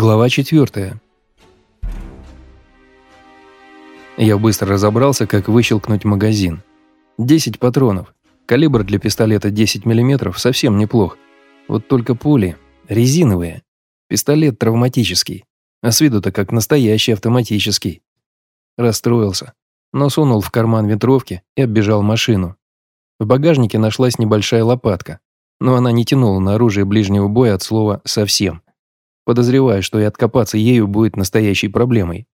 Глава 4. Я быстро разобрался, как выщелкнуть магазин. 10 патронов. Калибр для пистолета 10 мм совсем неплох. Вот только пули резиновые. Пистолет травматический. А с виду-то как настоящий автоматический. Расстроился, но сунул в карман ветровки и оббежал машину. В багажнике нашлась небольшая лопатка, но она не тянула на оружие ближнего боя от слова «совсем» подозревая, что и откопаться ею будет настоящей проблемой.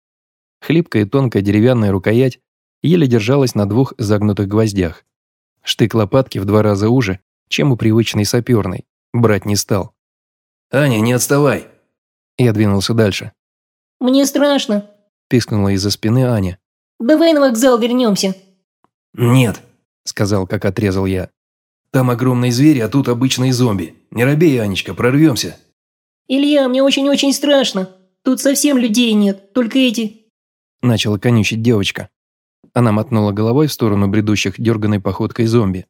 Хлипкая и тонкая деревянная рукоять еле держалась на двух загнутых гвоздях. Штык лопатки в два раза уже, чем у привычной саперной. Брать не стал. «Аня, не отставай!» Я двинулся дальше. «Мне страшно», – пискнула из-за спины Аня. «Давай на вокзал вернемся». «Нет», – сказал, как отрезал я. «Там огромные звери, а тут обычные зомби. Не робей, Анечка, прорвемся». «Илья, мне очень-очень страшно. Тут совсем людей нет, только эти...» Начала конючить девочка. Она мотнула головой в сторону бредущих дерганной походкой зомби.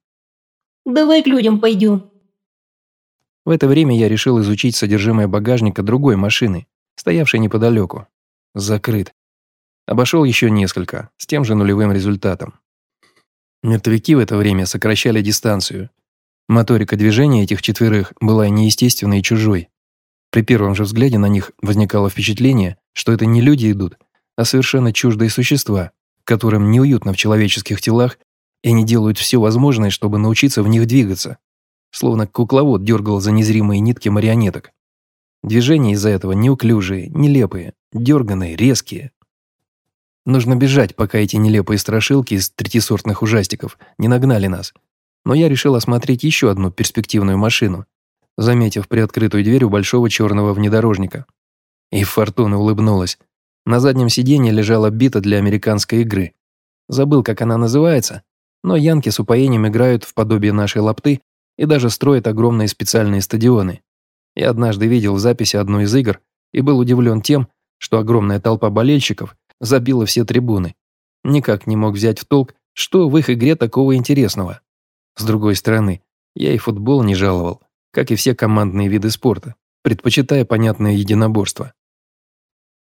«Давай к людям пойдем». В это время я решил изучить содержимое багажника другой машины, стоявшей неподалеку. Закрыт. Обошел еще несколько, с тем же нулевым результатом. Мертвяки в это время сокращали дистанцию. Моторика движения этих четверых была неестественной и чужой. При первом же взгляде на них возникало впечатление, что это не люди идут, а совершенно чуждые существа, которым неуютно в человеческих телах, и они делают все возможное, чтобы научиться в них двигаться. Словно кукловод дергал за незримые нитки марионеток. Движения из-за этого неуклюжие, нелепые, дерганые, резкие. Нужно бежать, пока эти нелепые страшилки из третисортных ужастиков не нагнали нас. Но я решил осмотреть еще одну перспективную машину, заметив приоткрытую дверь у большого черного внедорожника. И Фортуна улыбнулась. На заднем сиденье лежала бита для американской игры. Забыл, как она называется, но янки с упоением играют в подобие нашей лапты и даже строят огромные специальные стадионы. Я однажды видел в записи одной из игр и был удивлен тем, что огромная толпа болельщиков забила все трибуны. Никак не мог взять в толк, что в их игре такого интересного. С другой стороны, я и футбол не жаловал как и все командные виды спорта, предпочитая понятное единоборство.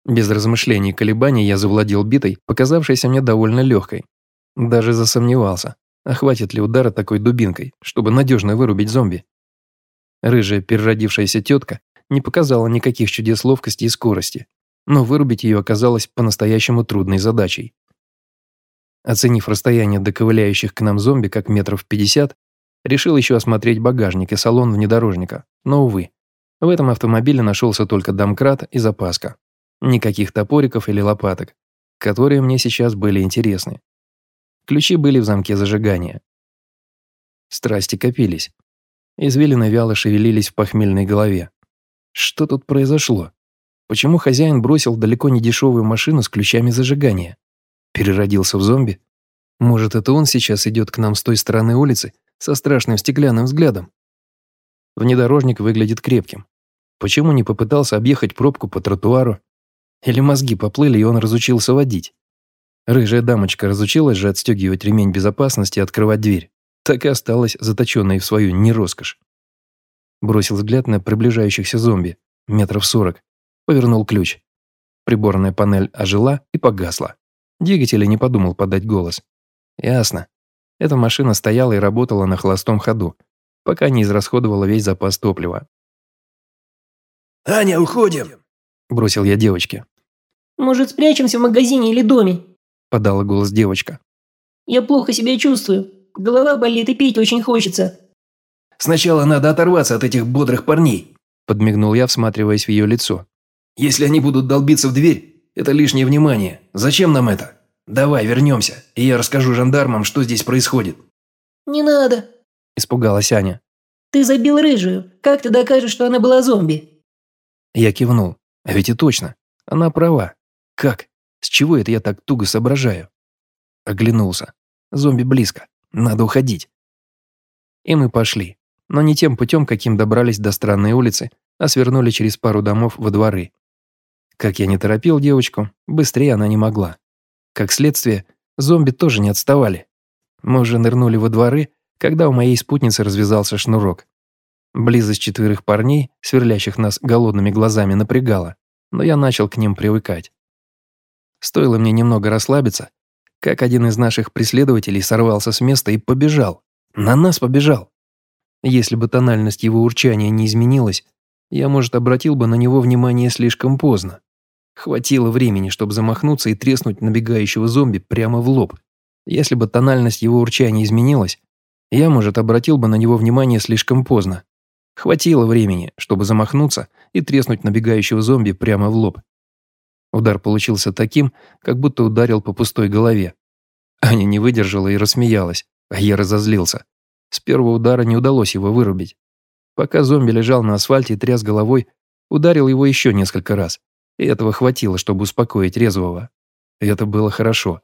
Без размышлений и колебаний я завладел битой, показавшейся мне довольно легкой. Даже засомневался, а хватит ли удара такой дубинкой, чтобы надежно вырубить зомби. Рыжая переродившаяся тетка не показала никаких чудес ловкости и скорости, но вырубить ее оказалось по-настоящему трудной задачей. Оценив расстояние до ковыляющих к нам зомби как метров пятьдесят, Решил еще осмотреть багажник и салон внедорожника, но, увы, в этом автомобиле нашелся только домкрат и запаска. Никаких топориков или лопаток, которые мне сейчас были интересны. Ключи были в замке зажигания. Страсти копились. Извилины вяло шевелились в похмельной голове. Что тут произошло? Почему хозяин бросил далеко не дешевую машину с ключами зажигания? Переродился в зомби? Может, это он сейчас идет к нам с той стороны улицы со страшным стеклянным взглядом. Внедорожник выглядит крепким. Почему не попытался объехать пробку по тротуару? Или мозги поплыли, и он разучился водить? Рыжая дамочка разучилась же отстегивать ремень безопасности и открывать дверь. Так и осталась заточенной в свою нероскошь. Бросил взгляд на приближающихся зомби, метров сорок. Повернул ключ. Приборная панель ожила и погасла. Двигатель не подумал подать голос. Ясно. Эта машина стояла и работала на холостом ходу, пока не израсходовала весь запас топлива. «Аня, уходим!» – бросил я девочке. «Может, спрячемся в магазине или доме?» – подала голос девочка. «Я плохо себя чувствую. Голова болит и пить очень хочется». «Сначала надо оторваться от этих бодрых парней», – подмигнул я, всматриваясь в ее лицо. «Если они будут долбиться в дверь, это лишнее внимание. Зачем нам это?» «Давай вернемся, и я расскажу жандармам, что здесь происходит». «Не надо», – испугалась Аня. «Ты забил рыжую. Как ты докажешь, что она была зомби?» Я кивнул. А ведь и точно. Она права. Как? С чего это я так туго соображаю? Оглянулся. Зомби близко. Надо уходить. И мы пошли. Но не тем путем, каким добрались до странной улицы, а свернули через пару домов во дворы. Как я не торопил девочку, быстрее она не могла. Как следствие, зомби тоже не отставали. Мы уже нырнули во дворы, когда у моей спутницы развязался шнурок. Близость четверых парней, сверлящих нас голодными глазами, напрягала. но я начал к ним привыкать. Стоило мне немного расслабиться, как один из наших преследователей сорвался с места и побежал. На нас побежал. Если бы тональность его урчания не изменилась, я, может, обратил бы на него внимание слишком поздно. Хватило времени, чтобы замахнуться и треснуть набегающего зомби прямо в лоб. Если бы тональность его урчания изменилась, я, может, обратил бы на него внимание слишком поздно. Хватило времени, чтобы замахнуться и треснуть набегающего зомби прямо в лоб. Удар получился таким, как будто ударил по пустой голове. Аня не выдержала и рассмеялась, а я разозлился. С первого удара не удалось его вырубить. Пока зомби лежал на асфальте и тряс головой, ударил его еще несколько раз. И этого хватило, чтобы успокоить резвого. И это было хорошо.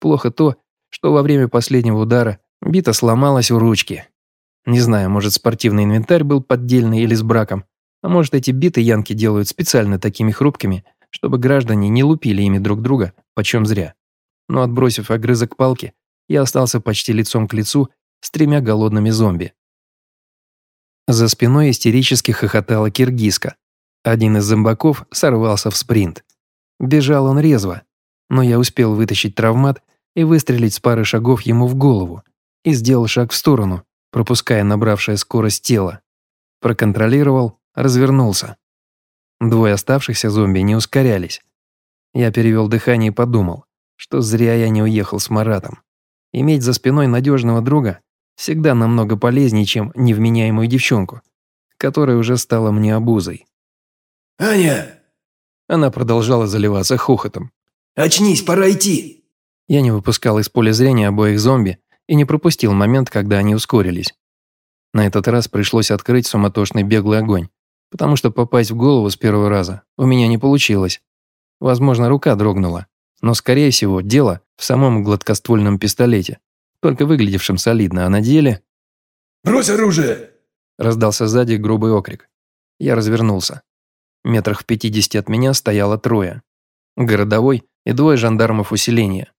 Плохо то, что во время последнего удара бита сломалась у ручки. Не знаю, может спортивный инвентарь был поддельный или с браком, а может эти биты янки делают специально такими хрупкими, чтобы граждане не лупили ими друг друга, почем зря. Но отбросив огрызок палки, я остался почти лицом к лицу с тремя голодными зомби. За спиной истерически хохотала киргизка. Один из зомбаков сорвался в спринт. Бежал он резво, но я успел вытащить травмат и выстрелить с пары шагов ему в голову и сделал шаг в сторону, пропуская набравшее скорость тело. Проконтролировал, развернулся. Двое оставшихся зомби не ускорялись. Я перевел дыхание и подумал, что зря я не уехал с Маратом. Иметь за спиной надежного друга всегда намного полезнее, чем невменяемую девчонку, которая уже стала мне обузой. «Аня!» Она продолжала заливаться хохотом. «Очнись, пора идти!» Я не выпускал из поля зрения обоих зомби и не пропустил момент, когда они ускорились. На этот раз пришлось открыть суматошный беглый огонь, потому что попасть в голову с первого раза у меня не получилось. Возможно, рука дрогнула, но, скорее всего, дело в самом гладкоствольном пистолете, только выглядевшем солидно, а на деле... «Брось оружие!» Раздался сзади грубый окрик. Я развернулся. Метрах в пятидесяти от меня стояло трое. Городовой и двое жандармов усиления.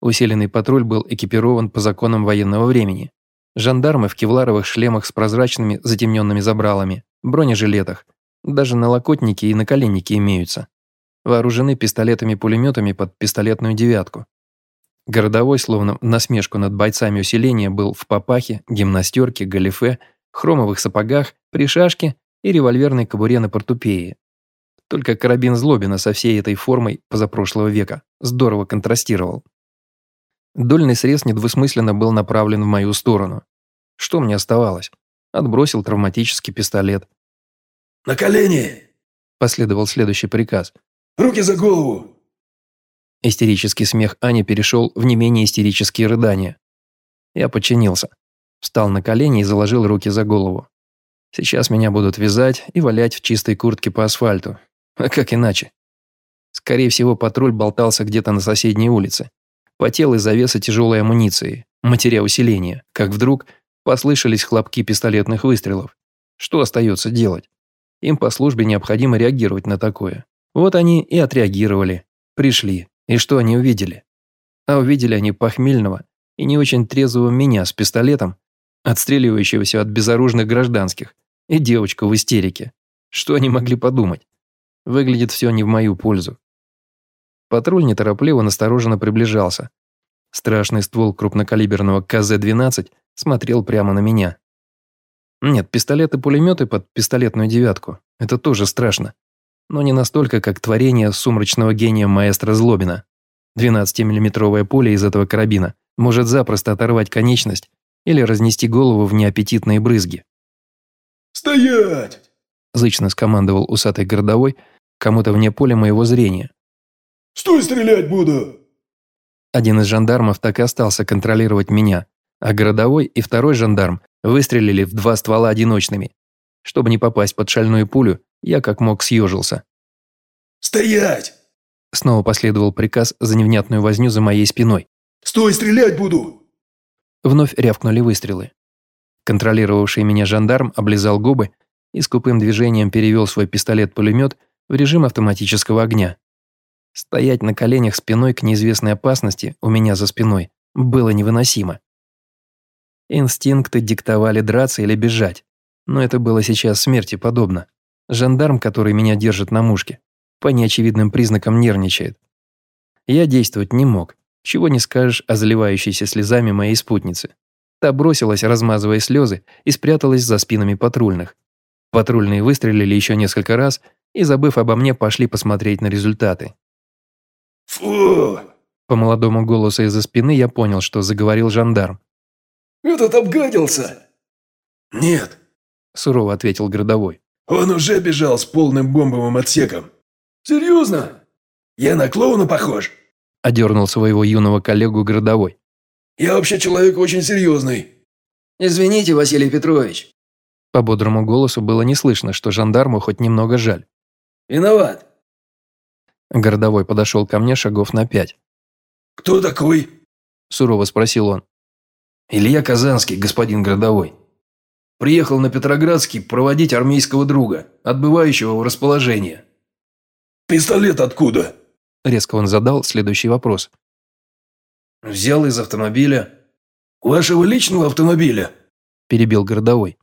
Усиленный патруль был экипирован по законам военного времени. Жандармы в кевларовых шлемах с прозрачными затемненными забралами, бронежилетах, даже налокотники и наколенники имеются. Вооружены пистолетами-пулеметами под пистолетную девятку. Городовой, словно насмешку над бойцами усиления, был в папахе, гимнастерке, галифе, хромовых сапогах, при шашке и револьверной кобуре на портупее. Только карабин Злобина со всей этой формой позапрошлого века здорово контрастировал. Дольный срез недвусмысленно был направлен в мою сторону. Что мне оставалось? Отбросил травматический пистолет. «На колени!» – последовал следующий приказ. «Руки за голову!» Истерический смех Ани перешел в не менее истерические рыдания. Я подчинился. Встал на колени и заложил руки за голову. Сейчас меня будут вязать и валять в чистой куртке по асфальту. А как иначе? Скорее всего, патруль болтался где-то на соседней улице. Потел из завеса тяжелой амуниции, матеря усиления, как вдруг послышались хлопки пистолетных выстрелов. Что остается делать? Им по службе необходимо реагировать на такое. Вот они и отреагировали. Пришли. И что они увидели? А увидели они похмельного и не очень трезвого меня с пистолетом, отстреливающегося от безоружных гражданских, и девочку в истерике. Что они могли подумать? Выглядит все не в мою пользу. Патруль неторопливо настороженно приближался. Страшный ствол крупнокалиберного КЗ-12 смотрел прямо на меня. Нет, пистолеты-пулеметы под пистолетную девятку – это тоже страшно. Но не настолько, как творение сумрачного гения маэстро Злобина. 12-миллиметровая пуля из этого карабина может запросто оторвать конечность или разнести голову в неаппетитные брызги. «Стоять!» – зычно скомандовал усатый городовой кому-то вне поля моего зрения. «Стой, стрелять буду!» Один из жандармов так и остался контролировать меня, а городовой и второй жандарм выстрелили в два ствола одиночными. Чтобы не попасть под шальную пулю, я как мог съежился. «Стоять!» Снова последовал приказ за невнятную возню за моей спиной. «Стой, стрелять буду!» Вновь рявкнули выстрелы. Контролировавший меня жандарм облизал губы и скупым движением перевел свой пистолет-пулемет в режим автоматического огня. Стоять на коленях спиной к неизвестной опасности у меня за спиной было невыносимо. Инстинкты диктовали драться или бежать, но это было сейчас смерти подобно. Жандарм, который меня держит на мушке, По неочевидным признакам нервничает. Я действовать не мог. Чего не скажешь о заливающейся слезами моей спутницы. Та бросилась, размазывая слезы, и спряталась за спинами патрульных. Патрульные выстрелили еще несколько раз и, забыв обо мне, пошли посмотреть на результаты. «Фу!» По молодому голосу из-за спины я понял, что заговорил жандарм. «Этот обгадился!» «Нет», – сурово ответил городовой. «Он уже бежал с полным бомбовым отсеком». «Серьезно? Я на клоуна похож?» – одернул своего юного коллегу городовой. «Я вообще человек очень серьезный». «Извините, Василий Петрович». По бодрому голосу было не слышно, что жандарму хоть немного жаль. «Виноват». Городовой подошел ко мне шагов на пять. «Кто такой?» – сурово спросил он. «Илья Казанский, господин городовой. Приехал на Петроградский проводить армейского друга, отбывающего в расположение». «Пистолет откуда?» – резко он задал следующий вопрос. «Взял из автомобиля». «Вашего личного автомобиля?» – перебил городовой.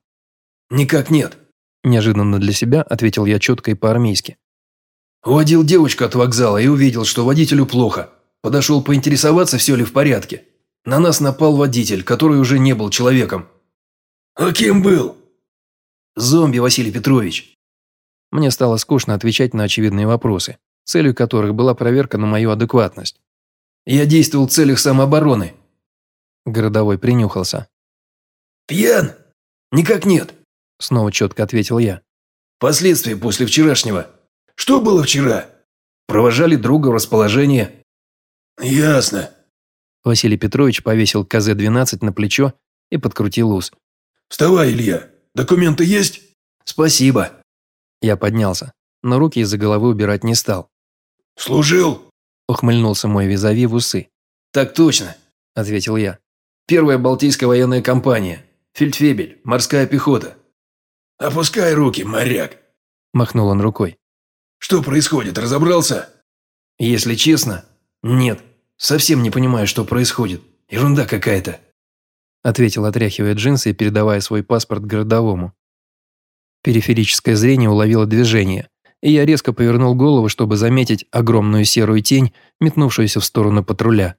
«Никак нет», – неожиданно для себя ответил я четко и по-армейски. «Водил девочку от вокзала и увидел, что водителю плохо. Подошел поинтересоваться, все ли в порядке. На нас напал водитель, который уже не был человеком. «А кем был?» «Зомби, Василий Петрович». Мне стало скучно отвечать на очевидные вопросы, целью которых была проверка на мою адекватность. «Я действовал в целях самообороны». Городовой принюхался. «Пьян? Никак нет», – снова четко ответил я. «Последствия после вчерашнего. Что было вчера?» «Провожали друга в расположение. «Ясно». Василий Петрович повесил КЗ-12 на плечо и подкрутил ус. «Вставай, Илья. Документы есть?» «Спасибо». Я поднялся, но руки из-за головы убирать не стал. «Служил?» – ухмыльнулся мой визави в усы. «Так точно», – ответил я. «Первая Балтийская военная компания. Фельдфебель, морская пехота». «Опускай руки, моряк», – махнул он рукой. «Что происходит, разобрался?» «Если честно, нет. Совсем не понимаю, что происходит. Ерунда какая-то. Ответил, отряхивая джинсы и передавая свой паспорт городовому. Периферическое зрение уловило движение, и я резко повернул голову, чтобы заметить огромную серую тень, метнувшуюся в сторону патруля.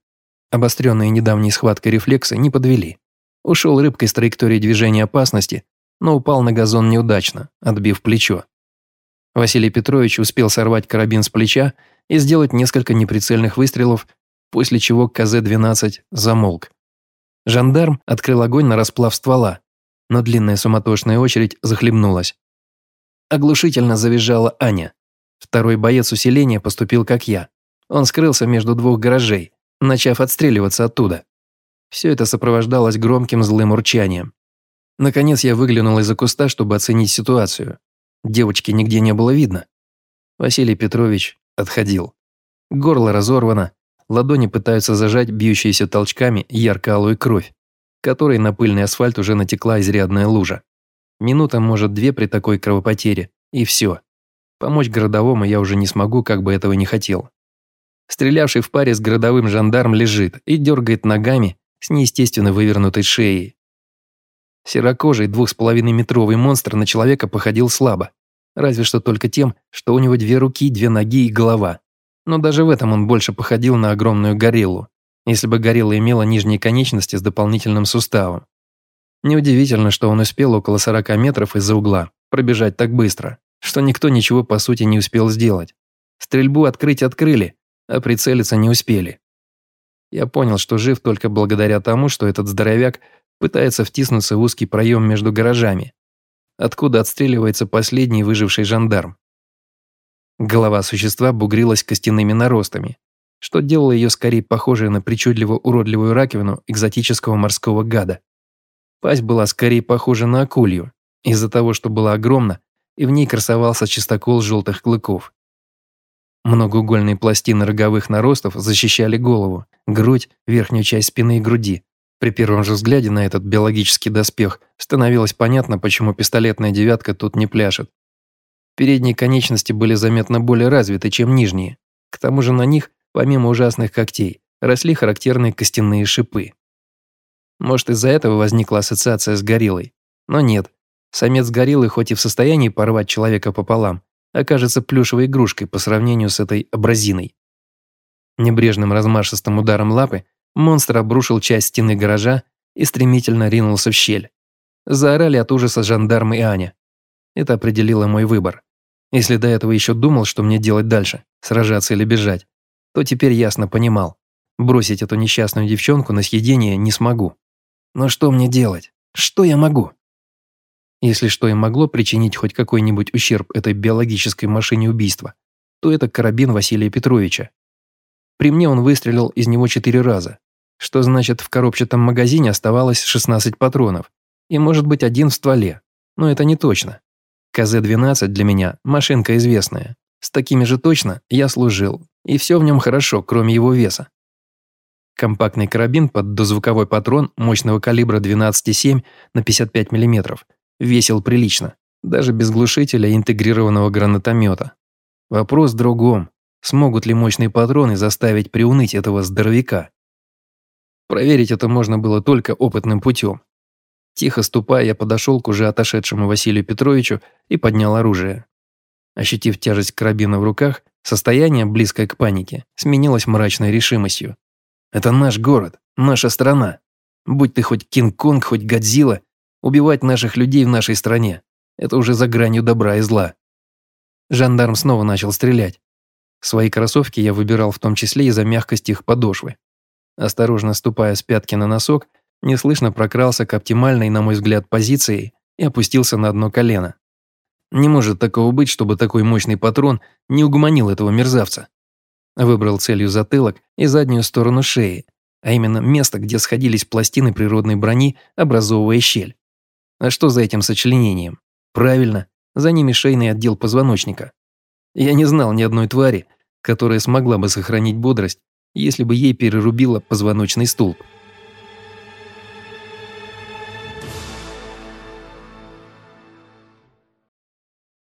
Обостренные недавней схваткой рефлексы не подвели. Ушел рыбкой с траектории движения опасности, но упал на газон неудачно, отбив плечо. Василий Петрович успел сорвать карабин с плеча и сделать несколько неприцельных выстрелов, после чего КЗ-12 замолк. Жандарм открыл огонь на расплав ствола, но длинная суматошная очередь захлебнулась. Оглушительно завизжала Аня. Второй боец усиления поступил как я. Он скрылся между двух гаражей, начав отстреливаться оттуда. Все это сопровождалось громким злым урчанием. Наконец я выглянул из-за куста, чтобы оценить ситуацию. Девочки нигде не было видно. Василий Петрович отходил. Горло разорвано, ладони пытаются зажать бьющиеся толчками ярко-алую кровь, которой на пыльный асфальт уже натекла изрядная лужа. Минута, может, две при такой кровопотере, и все. Помочь городовому я уже не смогу, как бы этого не хотел. Стрелявший в паре с городовым жандарм лежит и дергает ногами с неестественно вывернутой шеей. Серокожий двух с половиной метровый монстр на человека походил слабо разве что только тем, что у него две руки, две ноги и голова. Но даже в этом он больше походил на огромную гориллу, если бы горилла имела нижние конечности с дополнительным суставом. Неудивительно, что он успел около 40 метров из-за угла пробежать так быстро, что никто ничего по сути не успел сделать. Стрельбу открыть открыли, а прицелиться не успели. Я понял, что жив только благодаря тому, что этот здоровяк пытается втиснуться в узкий проем между гаражами, откуда отстреливается последний выживший жандарм. Голова существа бугрилась костяными наростами, что делало ее скорее похожей на причудливо уродливую раковину экзотического морского гада. Пасть была скорее похожа на акулью, из-за того, что была огромна, и в ней красовался чистокол желтых клыков. Многоугольные пластины роговых наростов защищали голову, грудь, верхнюю часть спины и груди, при первом же взгляде на этот биологический доспех становилось понятно, почему пистолетная девятка тут не пляшет. Передние конечности были заметно более развиты, чем нижние. К тому же на них, помимо ужасных когтей, росли характерные костяные шипы. Может, из-за этого возникла ассоциация с гориллой. Но нет. Самец гориллы хоть и в состоянии порвать человека пополам, окажется плюшевой игрушкой по сравнению с этой абразиной. Небрежным размашистым ударом лапы монстр обрушил часть стены гаража и стремительно ринулся в щель. Заорали от ужаса жандармы и Аня. Это определило мой выбор. Если до этого еще думал, что мне делать дальше, сражаться или бежать, то теперь ясно понимал. Бросить эту несчастную девчонку на съедение не смогу. Но что мне делать? Что я могу? Если что и могло причинить хоть какой-нибудь ущерб этой биологической машине убийства, то это карабин Василия Петровича. При мне он выстрелил из него четыре раза, что значит в коробчатом магазине оставалось 16 патронов, и может быть один в стволе, но это не точно. КЗ-12 для меня машинка известная. С такими же точно я служил, и все в нем хорошо, кроме его веса. Компактный карабин под дозвуковой патрон мощного калибра 12,7 на 55 мм весил прилично, даже без глушителя интегрированного гранатомета. Вопрос в другом. Смогут ли мощные патроны заставить приуныть этого здоровяка? Проверить это можно было только опытным путем. Тихо ступая, я подошел к уже отошедшему Василию Петровичу и поднял оружие. Ощутив тяжесть карабина в руках, состояние, близкое к панике, сменилось мрачной решимостью. Это наш город, наша страна. Будь ты хоть Кинг-Конг, хоть Годзилла, убивать наших людей в нашей стране – это уже за гранью добра и зла. Жандарм снова начал стрелять. Свои кроссовки я выбирал в том числе из-за мягкости их подошвы. Осторожно ступая с пятки на носок, неслышно прокрался к оптимальной, на мой взгляд, позиции и опустился на одно колено. Не может такого быть, чтобы такой мощный патрон не угомонил этого мерзавца. Выбрал целью затылок и заднюю сторону шеи, а именно место, где сходились пластины природной брони, образовывая щель. А что за этим сочленением? Правильно, за ними шейный отдел позвоночника. Я не знал ни одной твари, которая смогла бы сохранить бодрость, если бы ей перерубило позвоночный столб.